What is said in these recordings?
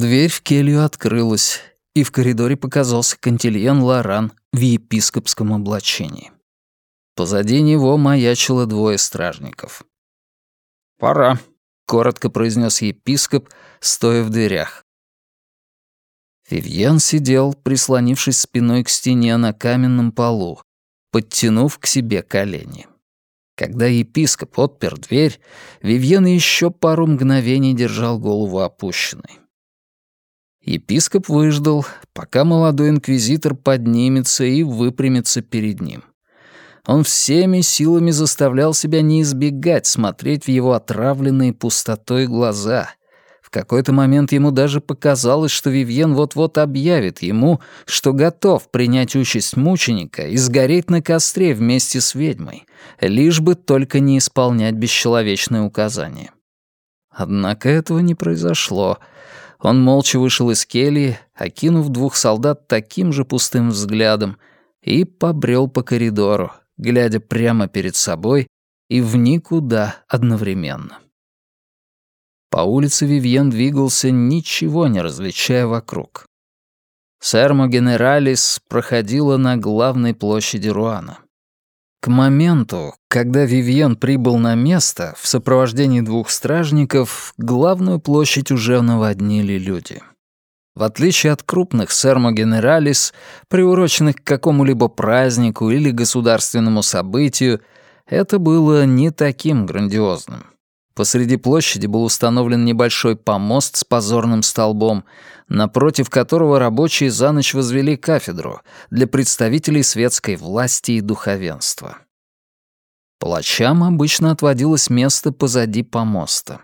Дверь в келью открылась, и в коридоре показался Кантильен Лоран в епископском облачении. Позади него маячило двое стражников. «Пора», — коротко произнес епископ, стоя в дверях. Вивьен сидел, прислонившись спиной к стене на каменном полу, подтянув к себе колени. Когда епископ отпер дверь, Вивьен еще пару мгновений держал голову опущенной. Епископ выждал, пока молодой инквизитор поднимется и выпрямится перед ним. Он всеми силами заставлял себя не избегать смотреть в его отравленные пустотой глаза, в какой-то момент ему даже показалось, что Вивьен вот-вот объявит ему, что готов принять участь мученика и сгореть на костре вместе с ведьмой, лишь бы только не исполнять бесчеловечные указания. Однако этого не произошло. Он молча вышел из кельи, окинув двух солдат таким же пустым взглядом, и побрел по коридору, глядя прямо перед собой и в никуда одновременно. По улице Вивьен двигался, ничего не различая вокруг. Сермо Генералис проходила на главной площади Руана. К моменту, когда Вивьен прибыл на место в сопровождении двух стражников, главную площадь уже наводнили люди. В отличие от крупных Сермо Генералис, приуроченных к какому-либо празднику или государственному событию, это было не таким грандиозным. Посреди площади был установлен небольшой помост с позорным столбом, напротив которого рабочие за ночь возвели кафедру для представителей светской власти и духовенства. Палачам обычно отводилось место позади помоста.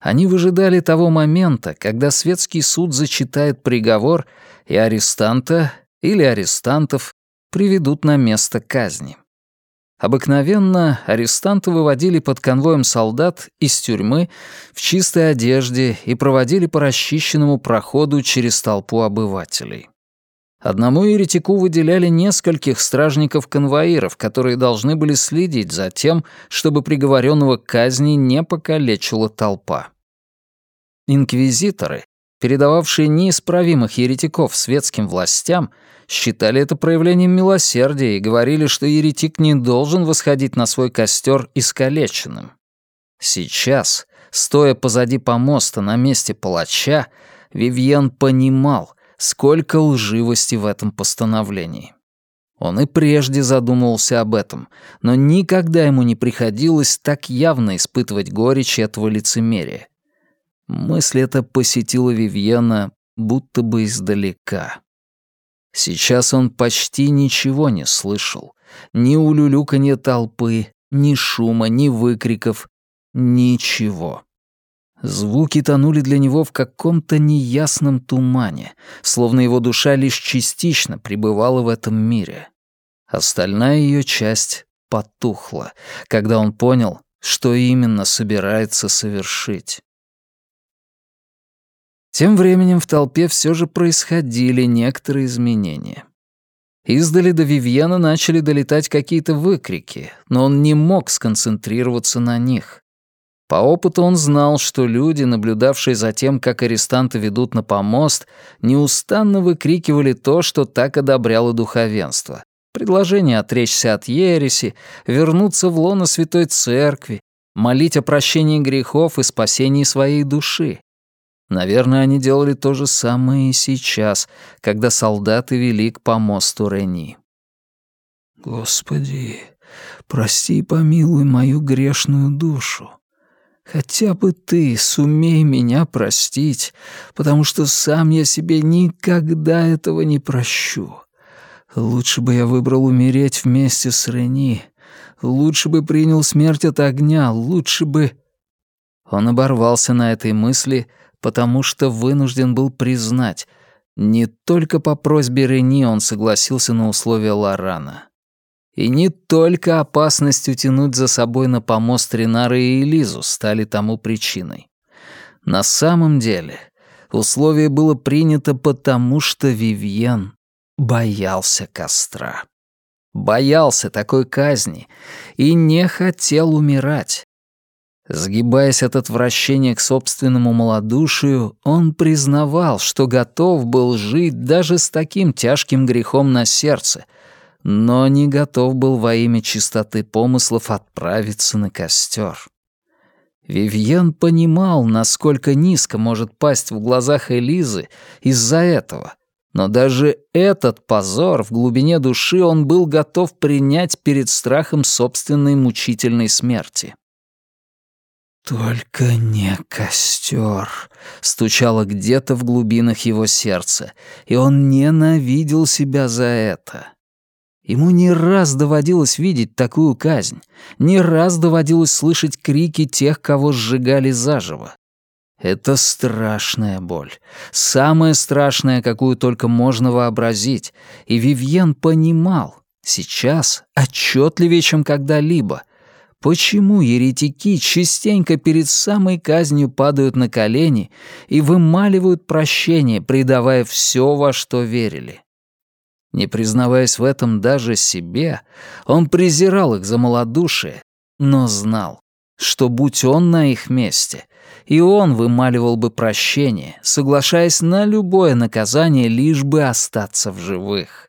Они выжидали того момента, когда светский суд зачитает приговор, и арестанта или арестантов приведут на место казни. Обыкновенно арестанты выводили под конвоем солдат из тюрьмы в чистой одежде и проводили по расчищенному проходу через толпу обывателей. Одному еретику выделяли нескольких стражников-конвоиров, которые должны были следить за тем, чтобы приговоренного к казни не покалечила толпа. Инквизиторы, передававшие неисправимых еретиков светским властям, считали это проявлением милосердия и говорили, что еретик не должен восходить на свой костер искалеченным. Сейчас, стоя позади помоста на месте палача, Вивьен понимал, сколько лживости в этом постановлении. Он и прежде задумывался об этом, но никогда ему не приходилось так явно испытывать горечь этого лицемерия. Мысль эта посетила Вивьена будто бы издалека. Сейчас он почти ничего не слышал. Ни улюлюканья толпы, ни шума, ни выкриков. Ничего. Звуки тонули для него в каком-то неясном тумане, словно его душа лишь частично пребывала в этом мире. Остальная ее часть потухла, когда он понял, что именно собирается совершить. Тем временем в толпе все же происходили некоторые изменения. Издали до Вивьена начали долетать какие-то выкрики, но он не мог сконцентрироваться на них. По опыту он знал, что люди, наблюдавшие за тем, как арестанты ведут на помост, неустанно выкрикивали то, что так одобряло духовенство. Предложение отречься от ереси, вернуться в лоно Святой Церкви, молить о прощении грехов и спасении своей души. Наверное, они делали то же самое и сейчас, когда солдаты вели к помосту Рени. «Господи, прости и помилуй мою грешную душу. Хотя бы ты сумей меня простить, потому что сам я себе никогда этого не прощу. Лучше бы я выбрал умереть вместе с Рени. Лучше бы принял смерть от огня, лучше бы...» Он оборвался на этой мысли — потому что вынужден был признать, не только по просьбе Рени он согласился на условия Лорана. И не только опасность утянуть за собой на помост Ренара и Элизу стали тому причиной. На самом деле, условие было принято потому, что Вивьен боялся костра. Боялся такой казни и не хотел умирать. Сгибаясь от отвращения к собственному малодушию, он признавал, что готов был жить даже с таким тяжким грехом на сердце, но не готов был во имя чистоты помыслов отправиться на костер. Вивьен понимал, насколько низко может пасть в глазах Элизы из-за этого, но даже этот позор в глубине души он был готов принять перед страхом собственной мучительной смерти. «Только не костер», — стучало где-то в глубинах его сердца, и он ненавидел себя за это. Ему не раз доводилось видеть такую казнь, не раз доводилось слышать крики тех, кого сжигали заживо. Это страшная боль, самая страшная, какую только можно вообразить, и Вивьен понимал, сейчас отчетливее, чем когда-либо, почему еретики частенько перед самой казнью падают на колени и вымаливают прощение, предавая все, во что верили. Не признаваясь в этом даже себе, он презирал их за малодушие, но знал, что будь он на их месте, и он вымаливал бы прощение, соглашаясь на любое наказание, лишь бы остаться в живых.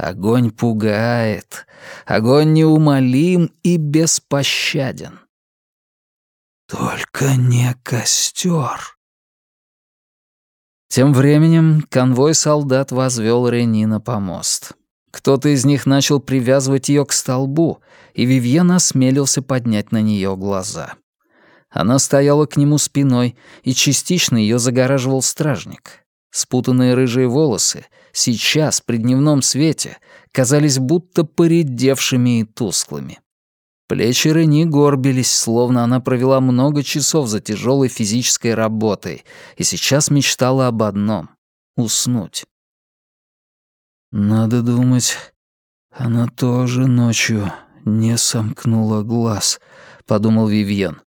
Огонь пугает, огонь неумолим и беспощаден. Только не костер. Тем временем конвой солдат возвел Рени на помост. Кто-то из них начал привязывать ее к столбу, и Вивьен осмелился поднять на нее глаза. Она стояла к нему спиной, и частично ее загораживал стражник. Спутанные рыжие волосы, сейчас, при дневном свете, казались будто поредевшими и тусклыми. Плечи Рени горбились, словно она провела много часов за тяжелой физической работой и сейчас мечтала об одном — уснуть. «Надо думать, она тоже ночью не сомкнула глаз», — подумал Вивьен.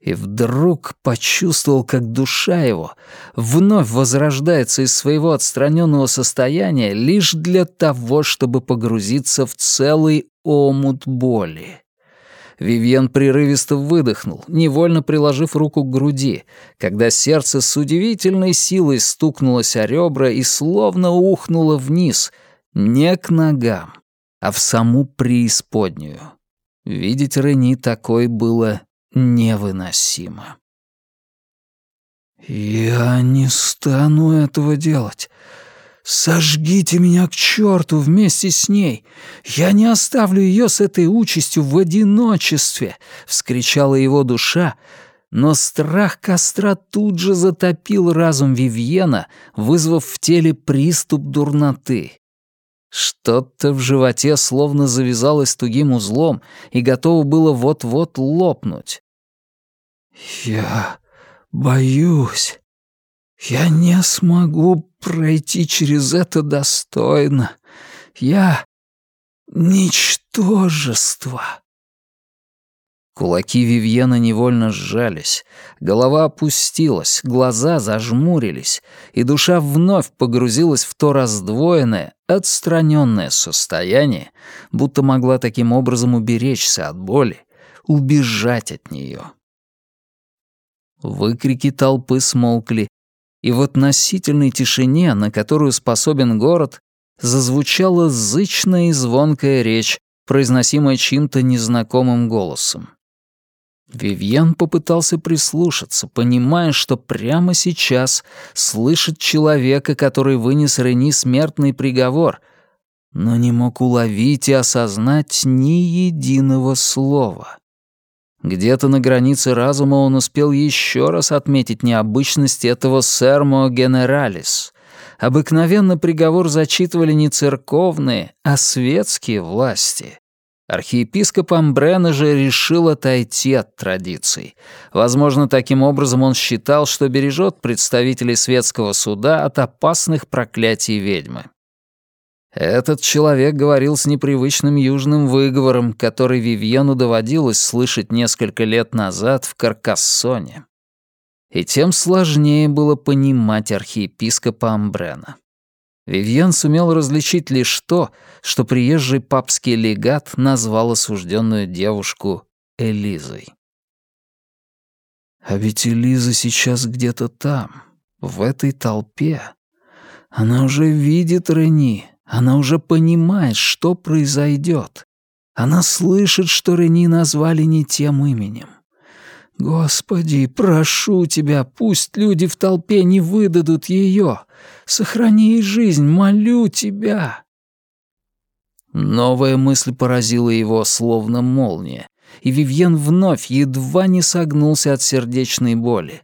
И вдруг почувствовал, как душа его вновь возрождается из своего отстраненного состояния лишь для того, чтобы погрузиться в целый омут боли. Вивьен прерывисто выдохнул, невольно приложив руку к груди, когда сердце с удивительной силой стукнулось о ребра и словно ухнуло вниз, не к ногам, а в саму преисподнюю. Видеть Рени такой было невыносимо. «Я не стану этого делать. Сожгите меня к черту вместе с ней. Я не оставлю ее с этой участью в одиночестве!» — вскричала его душа, но страх костра тут же затопил разум Вивьена, вызвав в теле приступ дурноты. Что-то в животе словно завязалось тугим узлом и готово было вот-вот лопнуть. «Я боюсь. Я не смогу пройти через это достойно. Я — ничтожество». Кулаки Вивьена невольно сжались, голова опустилась, глаза зажмурились, и душа вновь погрузилась в то раздвоенное, отстраненное состояние, будто могла таким образом уберечься от боли, убежать от нее. Выкрики толпы смолкли, и в относительной тишине, на которую способен город, зазвучала зычная и звонкая речь, произносимая чьим-то незнакомым голосом. Вивьен попытался прислушаться, понимая, что прямо сейчас слышит человека, который вынес Рени смертный приговор, но не мог уловить и осознать ни единого слова. Где-то на границе разума он успел еще раз отметить необычность этого «сермо генералис». Обыкновенно приговор зачитывали не церковные, а светские власти. Архиепископ Амбрена же решил отойти от традиций. Возможно, таким образом он считал, что бережет представителей светского суда от опасных проклятий ведьмы. Этот человек говорил с непривычным южным выговором, который Вивьену доводилось слышать несколько лет назад в Каркассоне. И тем сложнее было понимать архиепископа Амбрена. Вивьен сумел различить лишь то, что приезжий папский легат назвал осужденную девушку Элизой. А ведь Элиза сейчас где-то там, в этой толпе. Она уже видит Рени, она уже понимает, что произойдет. Она слышит, что Рени назвали не тем именем. Господи, прошу тебя, пусть люди в толпе не выдадут ее. Сохрани ей жизнь, молю тебя. Новая мысль поразила его, словно молния, и Вивьен вновь едва не согнулся от сердечной боли.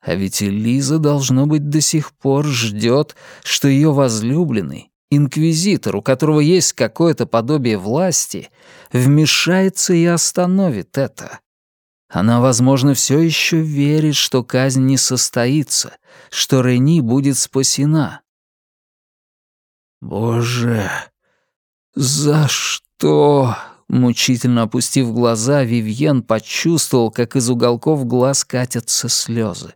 А ведь Элиза, должно быть, до сих пор ждет, что ее возлюбленный, инквизитор, у которого есть какое-то подобие власти, вмешается и остановит это. Она, возможно, все еще верит, что казнь не состоится, что Рени будет спасена. «Боже, за что?» Мучительно опустив глаза, Вивьен почувствовал, как из уголков глаз катятся слезы.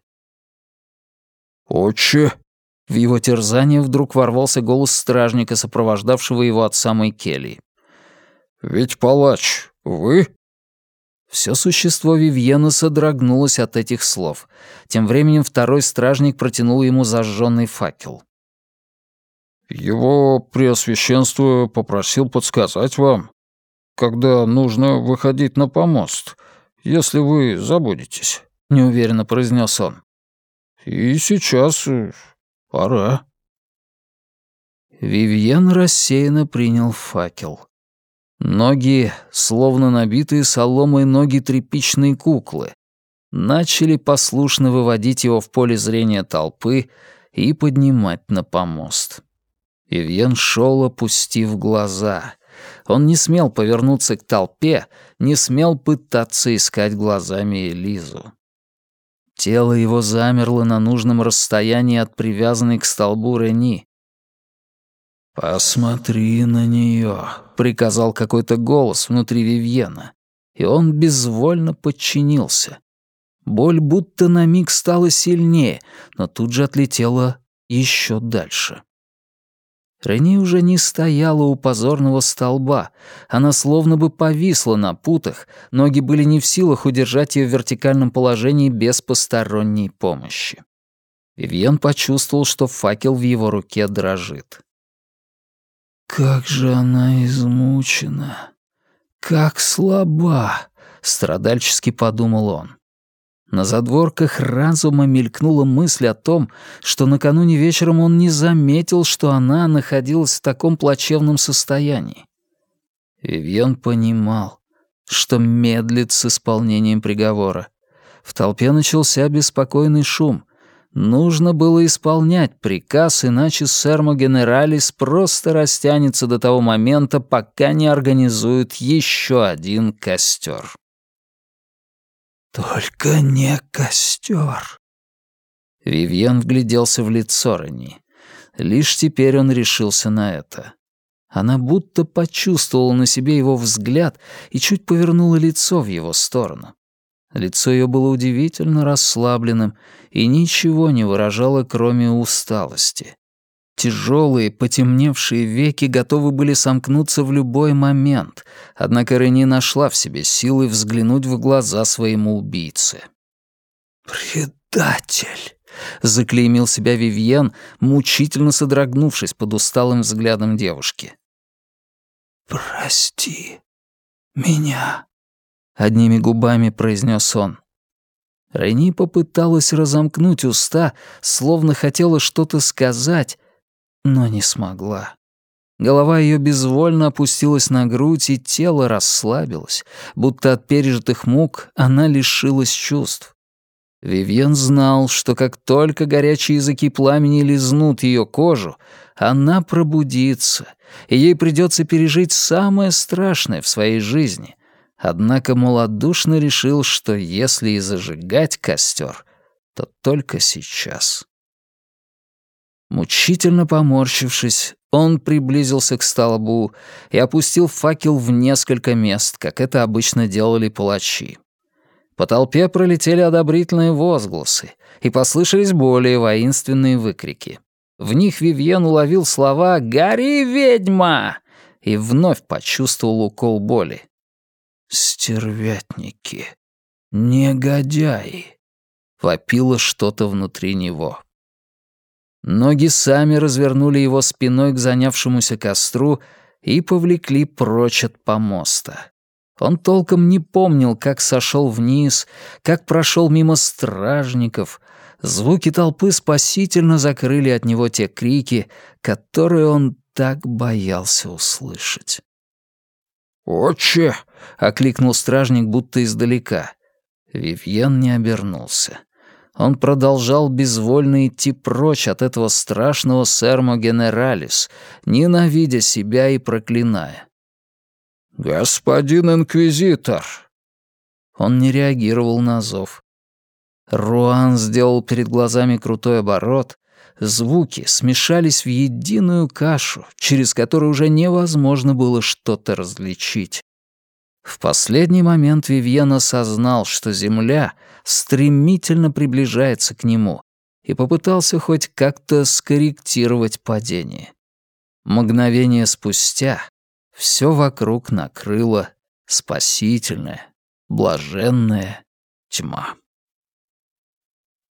«Отче!» В его терзание вдруг ворвался голос стражника, сопровождавшего его от самой кельи. «Ведь палач, вы?» Все существо Вивьена содрогнулось от этих слов. Тем временем второй стражник протянул ему зажженный факел. «Его Преосвященство попросил подсказать вам, когда нужно выходить на помост, если вы забудетесь», — неуверенно произнес он. «И сейчас э, пора». Вивьен рассеянно принял факел. Ноги, словно набитые соломой ноги тряпичной куклы, начали послушно выводить его в поле зрения толпы и поднимать на помост. Ивьен шел, опустив глаза. Он не смел повернуться к толпе, не смел пытаться искать глазами Элизу. Тело его замерло на нужном расстоянии от привязанной к столбу Рени. «Посмотри на нее», — приказал какой-то голос внутри Вивьена, и он безвольно подчинился. Боль будто на миг стала сильнее, но тут же отлетела еще дальше. Рени уже не стояла у позорного столба. Она словно бы повисла на путах, ноги были не в силах удержать ее в вертикальном положении без посторонней помощи. Вивьен почувствовал, что факел в его руке дрожит. «Как же она измучена! Как слаба!» — страдальчески подумал он. На задворках разума мелькнула мысль о том, что накануне вечером он не заметил, что она находилась в таком плачевном состоянии. Вивьен понимал, что медлит с исполнением приговора. В толпе начался беспокойный шум. Нужно было исполнять приказ, иначе Сермо Генералис просто растянется до того момента, пока не организуют еще один костер. «Только не костер. Вивьен вгляделся в лицо Рени. Лишь теперь он решился на это. Она будто почувствовала на себе его взгляд и чуть повернула лицо в его сторону. Лицо ее было удивительно расслабленным и ничего не выражало, кроме усталости. Тяжелые, потемневшие веки готовы были сомкнуться в любой момент, однако Рени нашла в себе силы взглянуть в глаза своему убийце. «Предатель!» — заклеймил себя Вивьен, мучительно содрогнувшись под усталым взглядом девушки. «Прости меня», одними губами произнес он. Рени попыталась разомкнуть уста, словно хотела что-то сказать, но не смогла. Голова ее безвольно опустилась на грудь, и тело расслабилось, будто от пережитых мук она лишилась чувств. Вивьен знал, что как только горячие языки пламени лизнут ее кожу, она пробудится, и ей придется пережить самое страшное в своей жизни Однако малодушно решил, что если и зажигать костер, то только сейчас. Мучительно поморщившись, он приблизился к столбу и опустил факел в несколько мест, как это обычно делали палачи. По толпе пролетели одобрительные возгласы, и послышались более воинственные выкрики. В них Вивьен уловил слова «Гори, ведьма!» и вновь почувствовал укол боли. Стервятники. Негодяи. вопило что-то внутри него. Ноги сами развернули его спиной к занявшемуся костру и повлекли прочь от помоста. Он толком не помнил, как сошел вниз, как прошел мимо стражников. Звуки толпы спасительно закрыли от него те крики, которые он так боялся услышать. «Отче!» — окликнул стражник будто издалека. Вивьен не обернулся. Он продолжал безвольно идти прочь от этого страшного сермо генералис, ненавидя себя и проклиная. «Господин инквизитор!» Он не реагировал на зов. Руан сделал перед глазами крутой оборот, звуки смешались в единую кашу, через которую уже невозможно было что-то различить. В последний момент Вивьен осознал, что Земля стремительно приближается к нему, и попытался хоть как-то скорректировать падение. Мгновение спустя все вокруг накрыло спасительная, блаженная тьма.